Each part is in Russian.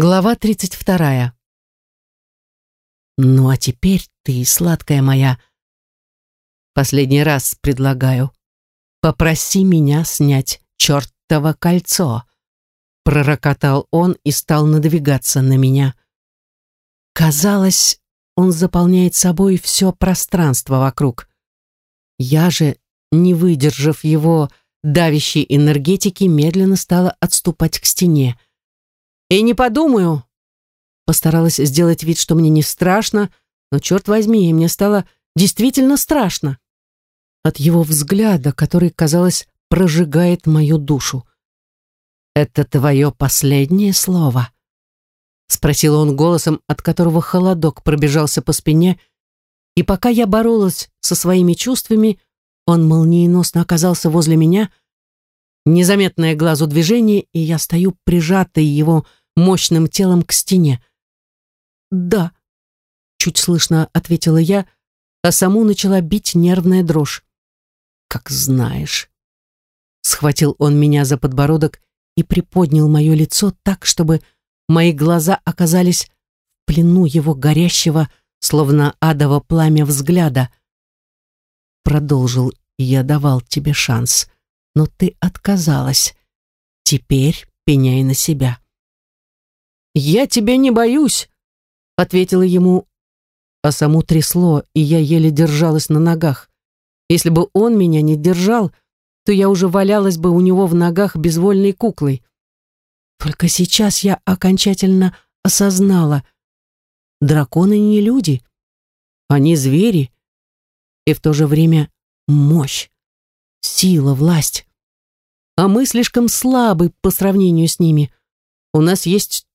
Глава 32. Ну а теперь ты, сладкая моя, последний раз предлагаю, попроси меня снять чертово кольцо. Пророкотал он и стал надвигаться на меня. Казалось, он заполняет собой все пространство вокруг. Я же, не выдержав его давящей энергетики, медленно стала отступать к стене. И не подумаю. Постаралась сделать вид, что мне не страшно, но, черт возьми, мне стало действительно страшно. От его взгляда, который, казалось, прожигает мою душу. «Это твое последнее слово?» Спросил он голосом, от которого холодок пробежался по спине, и пока я боролась со своими чувствами, он молниеносно оказался возле меня, незаметное глазу движение, и я стою прижатой его мощным телом к стене. «Да», — чуть слышно ответила я, а саму начала бить нервная дрожь. «Как знаешь». Схватил он меня за подбородок и приподнял мое лицо так, чтобы мои глаза оказались в плену его горящего, словно адово пламя взгляда. Продолжил, я давал тебе шанс, но ты отказалась. Теперь пеняй на себя. «Я тебя не боюсь», — ответила ему, а саму трясло, и я еле держалась на ногах. Если бы он меня не держал, то я уже валялась бы у него в ногах безвольной куклой. Только сейчас я окончательно осознала. Драконы не люди. Они звери. И в то же время мощь, сила, власть. А мы слишком слабы по сравнению с ними. У нас есть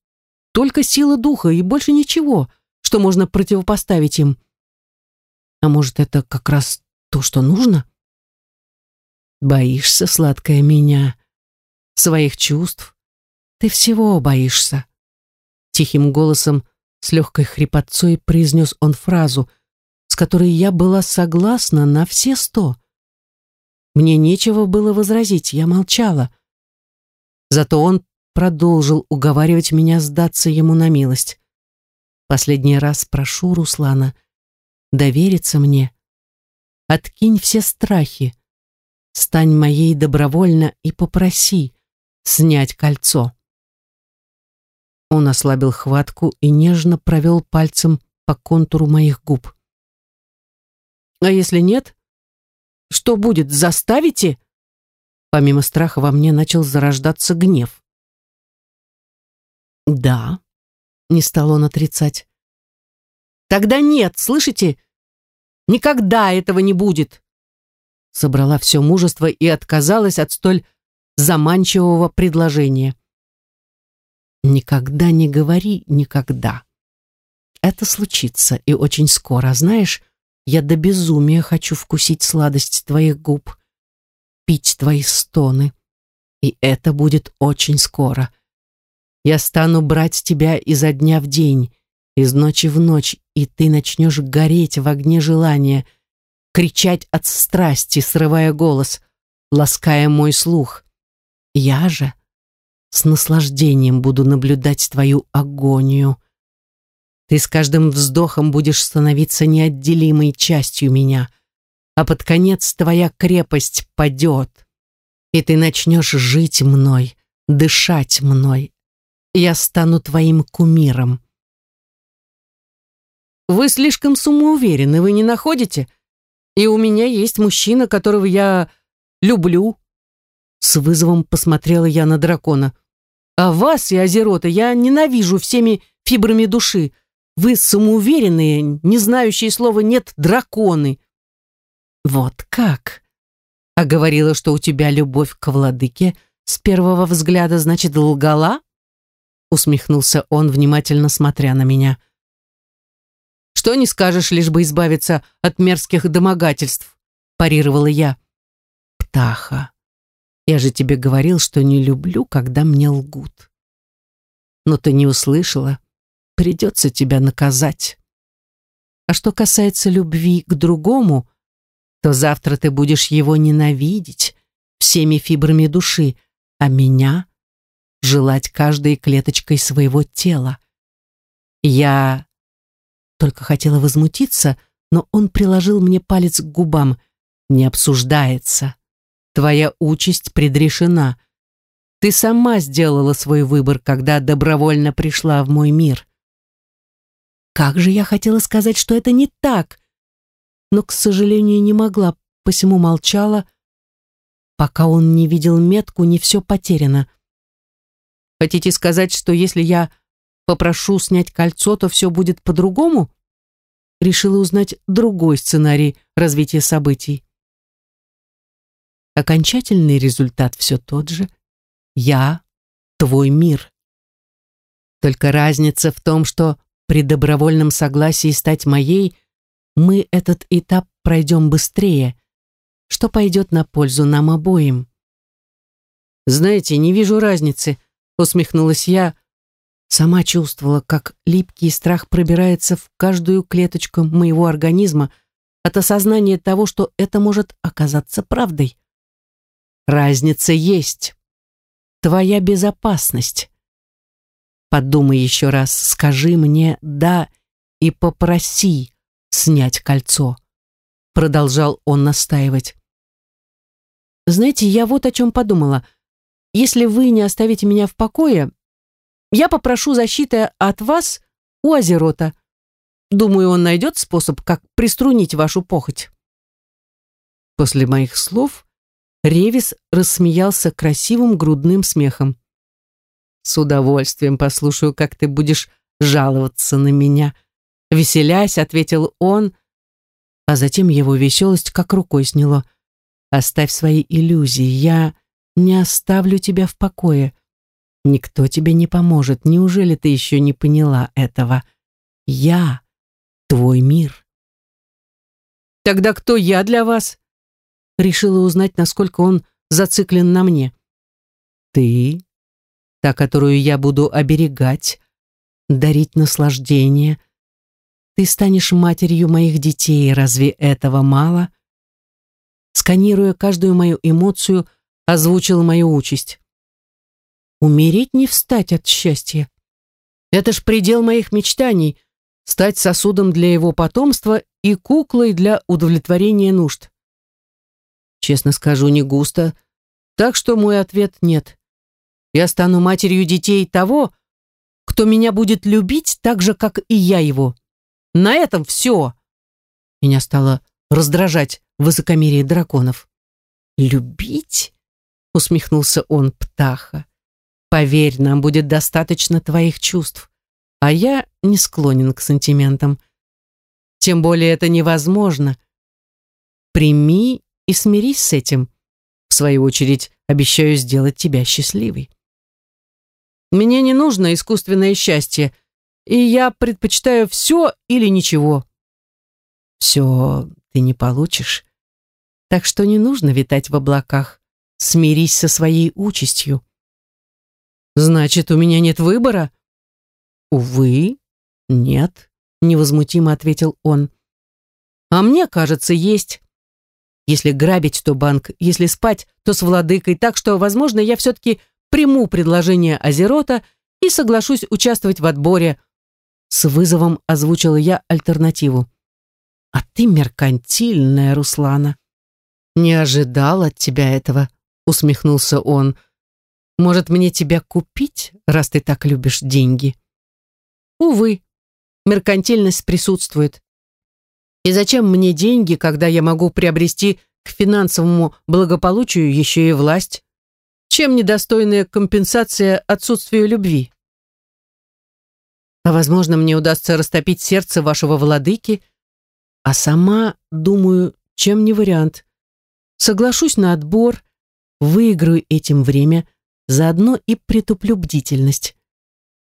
только сила духа и больше ничего, что можно противопоставить им. А может, это как раз то, что нужно? Боишься, сладкая меня, своих чувств. Ты всего боишься. Тихим голосом, с легкой хрипотцой произнес он фразу, с которой я была согласна на все сто. Мне нечего было возразить, я молчала. Зато он продолжил уговаривать меня сдаться ему на милость. Последний раз прошу Руслана довериться мне. Откинь все страхи. Стань моей добровольно и попроси снять кольцо. Он ослабил хватку и нежно провел пальцем по контуру моих губ. «А если нет? Что будет, заставите?» Помимо страха во мне начал зарождаться гнев. «Да», — не стал он отрицать. «Тогда нет, слышите? Никогда этого не будет!» Собрала все мужество и отказалась от столь заманчивого предложения. «Никогда не говори никогда. Это случится, и очень скоро, знаешь, я до безумия хочу вкусить сладость твоих губ, пить твои стоны, и это будет очень скоро». Я стану брать тебя изо дня в день, из ночи в ночь, и ты начнешь гореть в огне желания, кричать от страсти, срывая голос, лаская мой слух. Я же с наслаждением буду наблюдать твою агонию. Ты с каждым вздохом будешь становиться неотделимой частью меня, а под конец твоя крепость падет, и ты начнешь жить мной, дышать мной, я стану твоим кумиром. Вы слишком самоуверены, вы не находите? И у меня есть мужчина, которого я люблю. С вызовом посмотрела я на дракона. А вас и Азерота я ненавижу всеми фибрами души. Вы самоуверенные, не знающие слова «нет» драконы. Вот как? А говорила, что у тебя любовь к владыке с первого взгляда, значит, лгала? Усмехнулся он, внимательно смотря на меня. «Что не скажешь, лишь бы избавиться от мерзких домогательств?» парировала я. «Птаха, я же тебе говорил, что не люблю, когда мне лгут. Но ты не услышала, придется тебя наказать. А что касается любви к другому, то завтра ты будешь его ненавидеть всеми фибрами души, а меня желать каждой клеточкой своего тела. Я только хотела возмутиться, но он приложил мне палец к губам. «Не обсуждается. Твоя участь предрешена. Ты сама сделала свой выбор, когда добровольно пришла в мой мир». Как же я хотела сказать, что это не так, но, к сожалению, не могла, посему молчала. Пока он не видел метку, не все потеряно. Хотите сказать, что если я попрошу снять кольцо, то все будет по-другому? Решила узнать другой сценарий развития событий. Окончательный результат все тот же. Я — твой мир. Только разница в том, что при добровольном согласии стать моей мы этот этап пройдем быстрее, что пойдет на пользу нам обоим. «Знаете, не вижу разницы», — усмехнулась я, сама чувствовала, как липкий страх пробирается в каждую клеточку моего организма от осознания того, что это может оказаться правдой. Разница есть. Твоя безопасность. Подумай еще раз, скажи мне «да» и попроси снять кольцо. Продолжал он настаивать. Знаете, я вот о чем подумала. Если вы не оставите меня в покое, я попрошу защиты от вас у Азерота. Думаю, он найдет способ, как приструнить вашу похоть. После моих слов Ревис рассмеялся красивым грудным смехом. С удовольствием послушаю, как ты будешь жаловаться на меня. Веселясь, ответил он, а затем его веселость как рукой сняло. Оставь свои иллюзии, я не оставлю тебя в покое. Никто тебе не поможет. Неужели ты еще не поняла этого? Я твой мир. Тогда кто я для вас? Решила узнать, насколько он зациклен на мне. Ты та, которую я буду оберегать, дарить наслаждение. Ты станешь матерью моих детей, разве этого мало? Сканируя каждую мою эмоцию, озвучил мою участь. Умереть не встать от счастья. Это ж предел моих мечтаний — стать сосудом для его потомства и куклой для удовлетворения нужд. Честно скажу, не густо, так что мой ответ — нет. Я стану матерью детей того, кто меня будет любить так же, как и я его. На этом все. Меня стало раздражать высокомерие драконов. «Любить?» — усмехнулся он, птаха. «Поверь, нам будет достаточно твоих чувств, а я не склонен к сантиментам. Тем более это невозможно. Прими и смирись с этим. В свою очередь, обещаю сделать тебя счастливой». Мне не нужно искусственное счастье, и я предпочитаю все или ничего. Все ты не получишь. Так что не нужно витать в облаках. Смирись со своей участью. Значит, у меня нет выбора? Увы, нет, невозмутимо ответил он. А мне кажется, есть. Если грабить, то банк, если спать, то с владыкой, так что, возможно, я все-таки приму предложение Азерота и соглашусь участвовать в отборе. С вызовом озвучила я альтернативу. А ты меркантильная, Руслана. Не ожидал от тебя этого, усмехнулся он. Может, мне тебя купить, раз ты так любишь деньги? Увы, меркантильность присутствует. И зачем мне деньги, когда я могу приобрести к финансовому благополучию еще и власть? Чем недостойная компенсация отсутствию любви? А возможно, мне удастся растопить сердце вашего владыки, а сама, думаю, чем не вариант. Соглашусь на отбор, выиграю этим время, заодно и притуплю бдительность.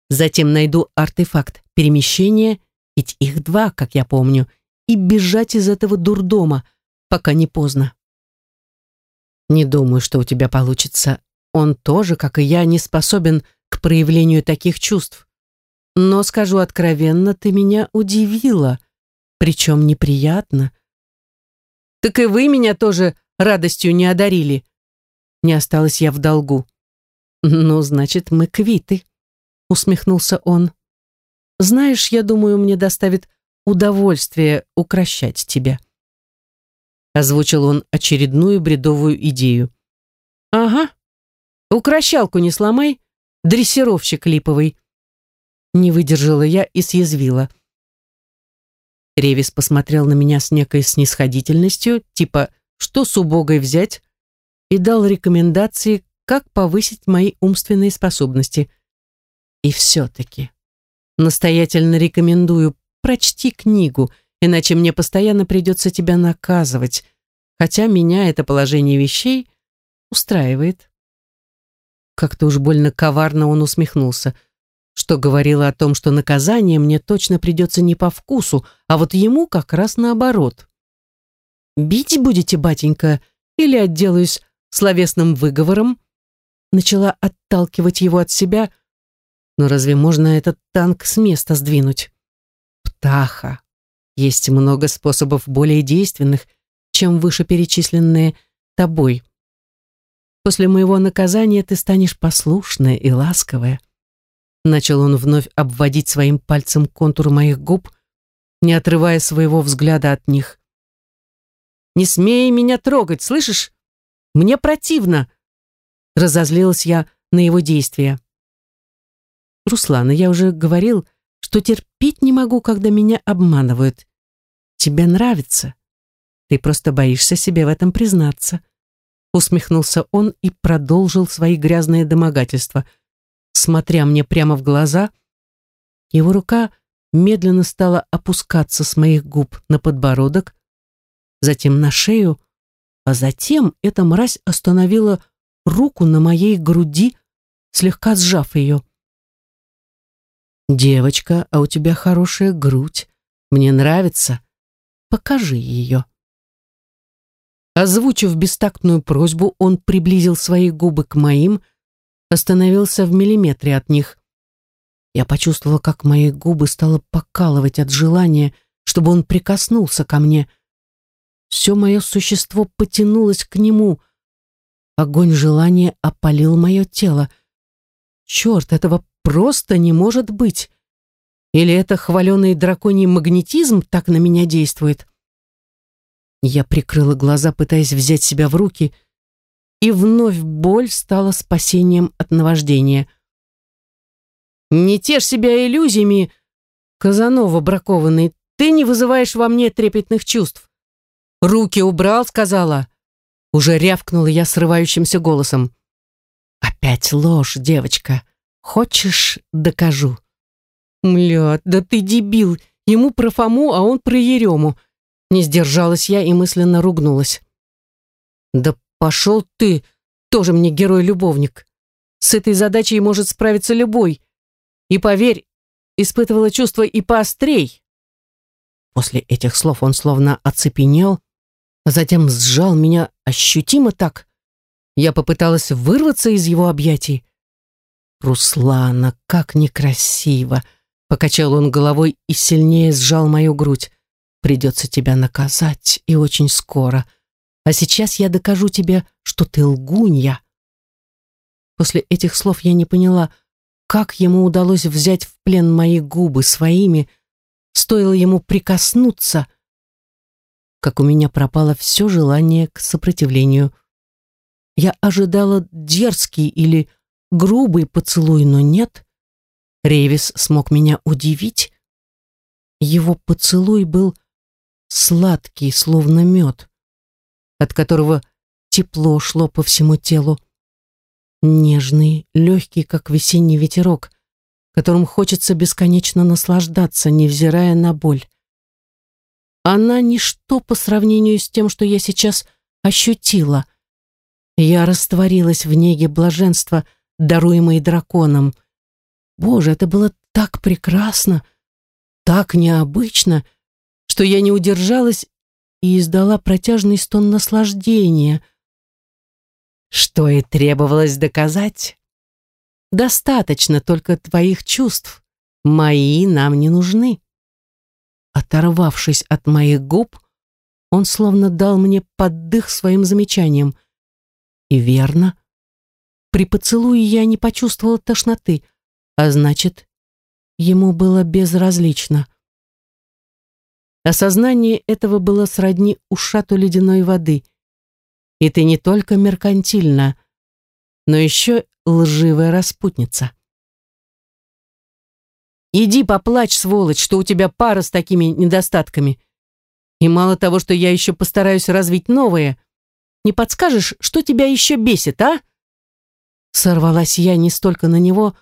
Затем найду артефакт перемещения, ведь их два, как я помню, и бежать из этого дурдома, пока не поздно. Не думаю, что у тебя получится, он тоже, как и я, не способен к проявлению таких чувств. Но, скажу откровенно, ты меня удивила, причем неприятно. Так и вы меня тоже радостью не одарили. Не осталась я в долгу. «Ну, значит, мы квиты», — усмехнулся он. «Знаешь, я думаю, мне доставит удовольствие укращать тебя». Озвучил он очередную бредовую идею. «Ага, укращалку не сломай, дрессировщик липовый». Не выдержала я и съязвила. Ревис посмотрел на меня с некой снисходительностью, типа «что с убогой взять?» И дал рекомендации, как повысить мои умственные способности. И все-таки настоятельно рекомендую, прочти книгу, иначе мне постоянно придется тебя наказывать, хотя меня это положение вещей устраивает. Как-то уж больно коварно он усмехнулся, что говорило о том, что наказание мне точно придется не по вкусу, а вот ему как раз наоборот. «Бить будете, батенька, или отделаюсь словесным выговором?» Начала отталкивать его от себя, но разве можно этот танк с места сдвинуть? Птаха. Есть много способов более действенных, чем вышеперечисленные тобой. После моего наказания ты станешь послушная и ласковая. Начал он вновь обводить своим пальцем контур моих губ, не отрывая своего взгляда от них. «Не смей меня трогать, слышишь? Мне противно!» Разозлилась я на его действия. «Руслана, я уже говорил, что терпеть не могу, когда меня обманывают. Тебе нравится. Ты просто боишься себе в этом признаться». Усмехнулся он и продолжил свои грязные домогательства – смотря мне прямо в глаза. Его рука медленно стала опускаться с моих губ на подбородок, затем на шею, а затем эта мразь остановила руку на моей груди, слегка сжав ее. «Девочка, а у тебя хорошая грудь. Мне нравится. Покажи ее». Озвучив бестактную просьбу, он приблизил свои губы к моим, остановился в миллиметре от них. Я почувствовала, как мои губы стало покалывать от желания, чтобы он прикоснулся ко мне. Все мое существо потянулось к нему. Огонь желания опалил мое тело. Черт, этого просто не может быть. Или это хваленый драконий магнетизм так на меня действует? Я прикрыла глаза, пытаясь взять себя в руки — и вновь боль стала спасением от наваждения. «Не тешь себя иллюзиями, Казанова бракованный, ты не вызываешь во мне трепетных чувств». «Руки убрал», — сказала. Уже рявкнула я срывающимся голосом. «Опять ложь, девочка. Хочешь, докажу?» «Млядь, да ты дебил! Ему про Фому, а он про Ерему!» Не сдержалась я и мысленно ругнулась. «Да Пошел ты, тоже мне герой-любовник. С этой задачей может справиться любой. И поверь, испытывала чувство и поострей. После этих слов он словно оцепенел, а затем сжал меня ощутимо так. Я попыталась вырваться из его объятий. «Руслана, как некрасиво!» Покачал он головой и сильнее сжал мою грудь. «Придется тебя наказать, и очень скоро. А сейчас я докажу тебе, что ты лгунья». После этих слов я не поняла, как ему удалось взять в плен мои губы своими, стоило ему прикоснуться, как у меня пропало все желание к сопротивлению. Я ожидала дерзкий или грубый поцелуй, но нет. Ревис смог меня удивить. Его поцелуй был сладкий, словно мед от которого тепло шло по всему телу. Нежный, легкий, как весенний ветерок, которым хочется бесконечно наслаждаться, невзирая на боль. Она ничто по сравнению с тем, что я сейчас ощутила. Я растворилась в неге блаженства, даруемой драконом. Боже, это было так прекрасно, так необычно, что я не удержалась и издала протяжный стон наслаждения. Что и требовалось доказать. Достаточно только твоих чувств. Мои нам не нужны. Оторвавшись от моих губ, он словно дал мне поддых своим замечанием. И верно. при поцелуе я не почувствовала тошноты, а значит, ему было безразлично. Осознание этого было сродни ушату ледяной воды. И ты не только меркантильна, но еще лживая распутница. Иди поплачь, сволочь, что у тебя пара с такими недостатками. И мало того, что я еще постараюсь развить новые, не подскажешь, что тебя еще бесит, а? Сорвалась я не столько на него,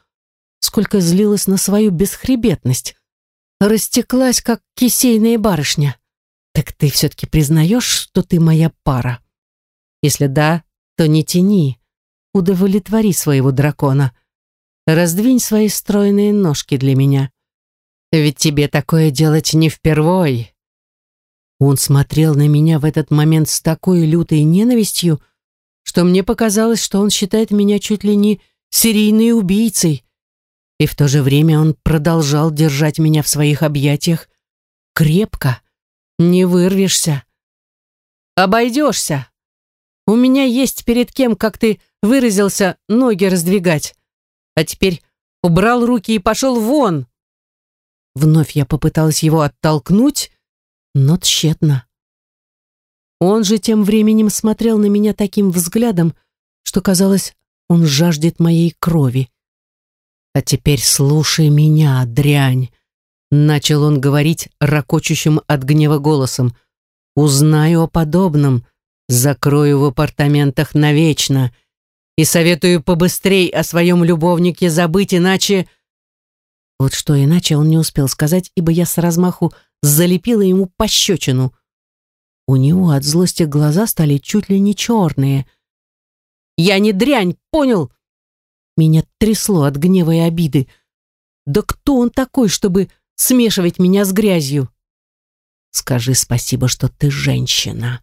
сколько злилась на свою бесхребетность растеклась, как кисейная барышня. Так ты все-таки признаешь, что ты моя пара? Если да, то не тяни. Удовлетвори своего дракона. Раздвинь свои стройные ножки для меня. Ведь тебе такое делать не впервой. Он смотрел на меня в этот момент с такой лютой ненавистью, что мне показалось, что он считает меня чуть ли не серийной убийцей, и в то же время он продолжал держать меня в своих объятиях крепко. Не вырвешься. Обойдешься. У меня есть перед кем, как ты выразился, ноги раздвигать. А теперь убрал руки и пошел вон. Вновь я попыталась его оттолкнуть, но тщетно. Он же тем временем смотрел на меня таким взглядом, что казалось, он жаждет моей крови. «А теперь слушай меня, дрянь!» Начал он говорить ракочущим от гнева голосом. «Узнаю о подобном, закрою в апартаментах навечно и советую побыстрей о своем любовнике забыть, иначе...» Вот что иначе он не успел сказать, ибо я с размаху залепила ему пощечину. У него от злости глаза стали чуть ли не черные. «Я не дрянь, понял? Меня трясло от гнева и обиды. Да кто он такой, чтобы смешивать меня с грязью? Скажи спасибо, что ты женщина.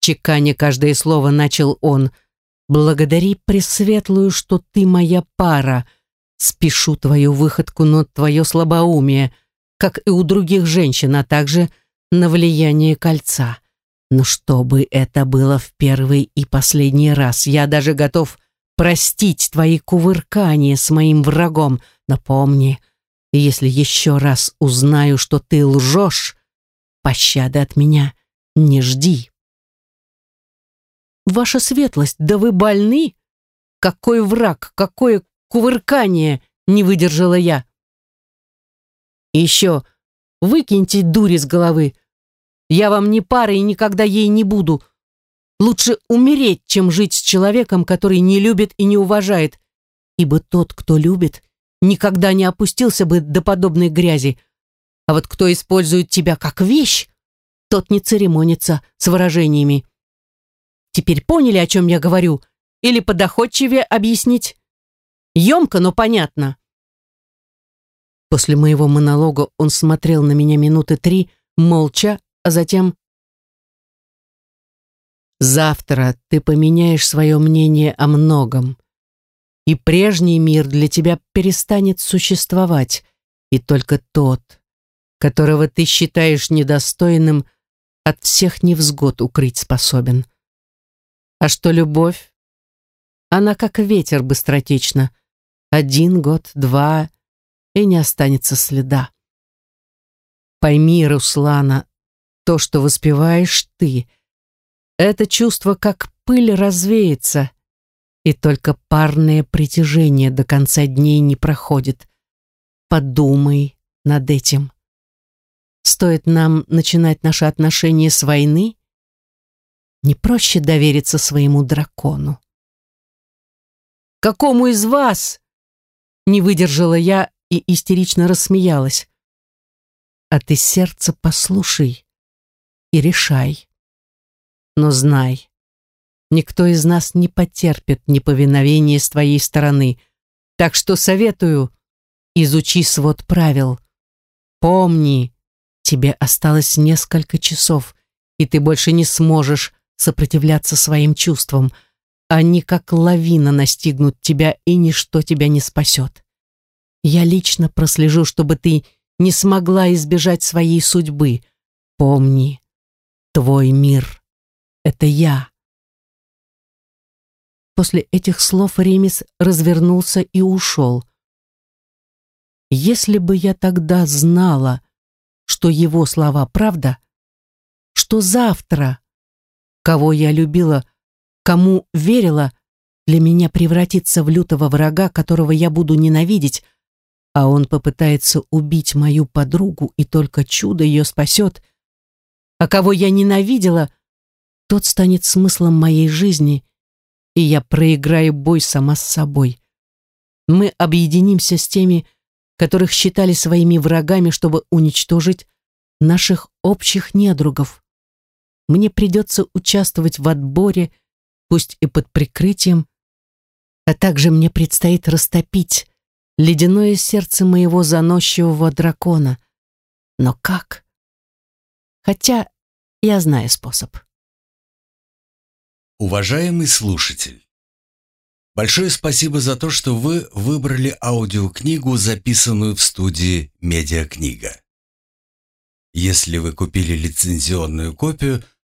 Чеканя каждое слово начал он. Благодари Пресветлую, что ты моя пара. Спешу твою выходку, но твое слабоумие, как и у других женщин, а также на влияние кольца. Но чтобы это было в первый и последний раз, я даже готов простить твои кувыркания с моим врагом, но помни, если еще раз узнаю, что ты лжешь, пощады от меня не жди. Ваша светлость, да вы больны? Какой враг, какое кувыркание, не выдержала я. Еще выкиньте дури с головы. Я вам не пара и никогда ей не буду. Лучше умереть, чем жить с человеком, который не любит и не уважает, ибо тот, кто любит, никогда не опустился бы до подобной грязи. А вот кто использует тебя как вещь, тот не церемонится с выражениями. Теперь поняли, о чем я говорю? Или подоходчивее объяснить? Емко, но понятно. После моего монолога он смотрел на меня минуты три, молча, а затем Завтра ты поменяешь свое мнение о многом, и прежний мир для тебя перестанет существовать, и только тот, которого ты считаешь недостойным, от всех невзгод укрыть способен. А что любовь? Она как ветер быстротечна. Один год, два, и не останется следа. Пойми, Руслана, то, что воспеваешь ты — это чувство, как пыль, развеется, и только парное притяжение до конца дней не проходит. Подумай над этим. Стоит нам начинать наши отношения с войны? Не проще довериться своему дракону. «Какому из вас?» Не выдержала я и истерично рассмеялась. «А ты сердце послушай и решай». Но знай, никто из нас не потерпит неповиновения с твоей стороны, так что советую, изучи свод правил. Помни, тебе осталось несколько часов, и ты больше не сможешь сопротивляться своим чувствам. Они как лавина настигнут тебя, и ничто тебя не спасет. Я лично прослежу, чтобы ты не смогла избежать своей судьбы. Помни, твой мир — это я. После этих слов Ремис развернулся и ушел. Если бы я тогда знала, что его слова правда, что завтра, кого я любила, кому верила, для меня превратится в лютого врага, которого я буду ненавидеть, а он попытается убить мою подругу, и только чудо ее спасет, а кого я ненавидела, тот станет смыслом моей жизни, и я проиграю бой сама с собой. Мы объединимся с теми, которых считали своими врагами, чтобы уничтожить наших общих недругов. Мне придется участвовать в отборе, пусть и под прикрытием, а также мне предстоит растопить ледяное сердце моего заносчивого дракона. Но как? Хотя я знаю способ. Уважаемый слушатель, Большое спасибо за то, что вы выбрали аудиокнигу, записанную в студии «Медиакнига». Если вы купили лицензионную копию,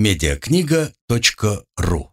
медиакнига.ру